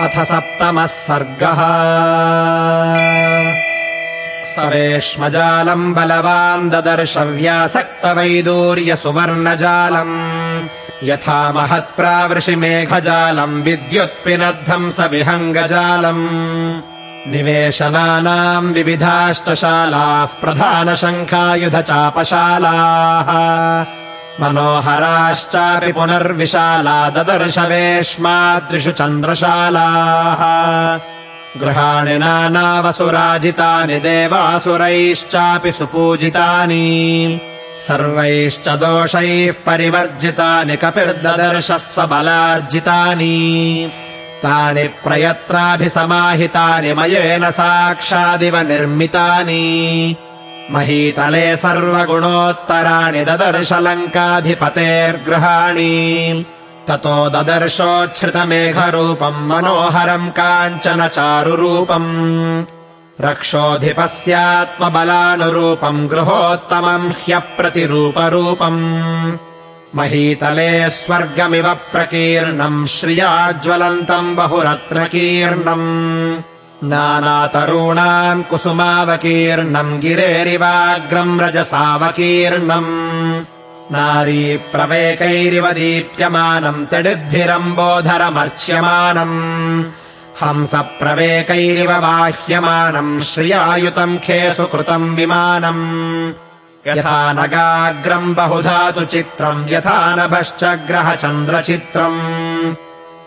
अथ सप्तमः सर्गः। सरेष्मजालम् बलवान् ददर्शव्यासक्तवैदूर्यसुवर्णजालम्। यथा महत्प्रावृषिमेघजालम् विद्युत्पिनद्धम् स विहङ्गजालम् निवेशनानाम् विविधाश्च शालाः प्रधानशङ्खायुधचापशालाः मनोहराश्चापि पुनर्विशाला ददर्शवेश्मादृशु चन्द्रशालाः। गृहाणि नानावसुराजितानि देवासुरैश्चापि सुपूजितानि। सर्वैश्च दोषैः परिवर्जितानि कपिर्ददर्श स्वबलार्जितानि तानि प्रयत्नाभिसमाहितानि मयेन साक्षादिव निर्मितानि महीतले सर्वगुणोत्तराणि ददर्शलङ्काधिपतेर्गृहाणि ततो ददर्शोच्छ्रितमेघरूपम् मनोहरम् काञ्चन चारुरूपम् रक्षोऽधिपस्यात्मबलानुरूपम् गृहोत्तमम् ह्यप्रतिरूपरूपम्। महीतले स्वर्गमिव प्रकीर्णम् श्रियाज्वलन्तम् बहुरत्नकीर्णम् नानातरूणाम् कुसुमावकीर्णम् गिरेरिवाग्रम् रजसावकीर्णम्। नारी प्रवेकैरिव दीप्यमानम् तडिद्भिरम्बोधरमर्च्यमानम्। हंस प्रवेकैरिव बाह्यमानम् श्रियायुतम् खेसु कृतम् विमानम्। यथा नगाग्रम् बहुधातु चित्रम् यथा नभश्च ग्रहचन्द्रचित्रम्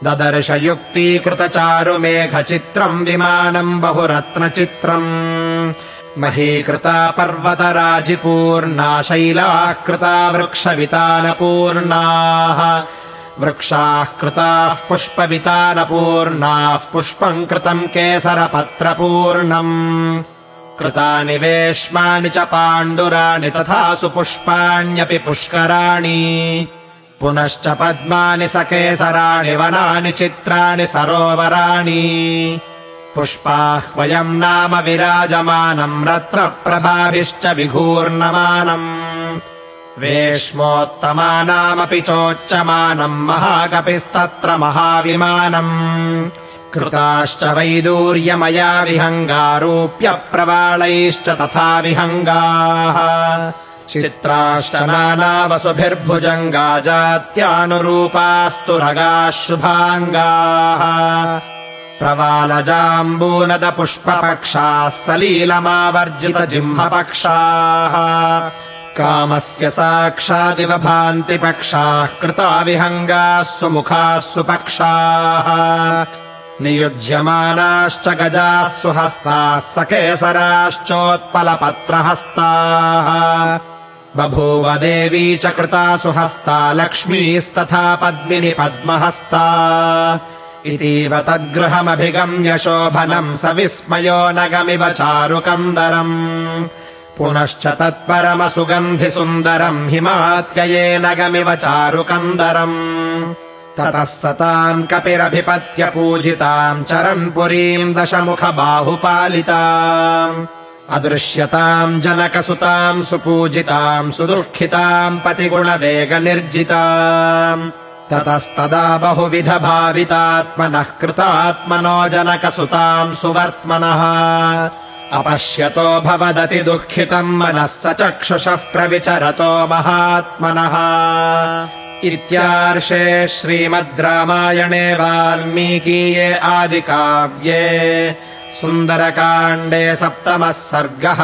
ददर्शयुक्तीकृतचारुमेघचित्रम् विमानम् बहुरत्नचित्रम्। महीकृता पर्वतराजिपूर्णा शैलाः कृता वृक्षवितानपूर्णाः वृक्षाः कृताः पुष्पवितानपूर्णाः पुष्पम् कृतम् केसरपत्रपूर्णम्। कृतानि वेश्मानि च पाण्डुराणि तथा सुपुष्पाण्यपि पुष्कराणि पुनश्च पद्मानि सकेसराणि वनानि चित्राणि सरोवराणि। पुष्पाह्वयम् नाम विराजमानम् रत्नप्रभाभिश्च विघूर्णमानम्। वेश्मोत्तमानामपि चोच्चमानम् महाकपिस्तत्र महाविमानम्। कृताश्च वैदूर्यमया विहङ्गारूप्यप्रवालैश्च तथा विहङ्गाः जात्यानुरूपास्तु रगाः। शुभाङ्गाः प्रवालजाम्बूनदपुष्पपक्षाः सलीलमावर्जितजिह्मपक्षाः। कामस्य साक्षादिव भान्ति पक्षाः कृता विहङ्गाः सुमुखाः सुपक्षाः नियुज्यमानाश्च गजाः सुहस्ताः सकेसराश्चोत्पलपत्रहस्ताः बभूव देवी च कृता सुहस्ता लक्ष्मीस्तथा पद्मिनि पद्महस्ता इतीव तद्गृहमभिगम्य शोभनम् स विस्मयो नगमिव चारुकन्दरम् पुनश्च तत्परमसुगन्धिसुन्दरम् हिमात्यये नगमिव चारुकन्दरम् ततः स ताम् कपिरभिपत्य पूजिताम् चरन् पुरीम् दशमुखबाहुपालिताम् अदृश्यताम् जनकसुताम् सुपूजिताम् सुदुःखिताम् पतिगुणवेगनिर्जिताम् ततस्तदा बहुविधभावितात्मनः कृतात्मनो जनकसुताम् सुवर्त्मनः अपश्यतो भवदति दुःखितम् मनः स चक्षुषः प्रविचरतो महात्मनः इत्यार्षे श्रीमद् रामायणे वाल्मीकीये आदिकाव्ये सुन्दरकाण्डे सप्तमः सर्गः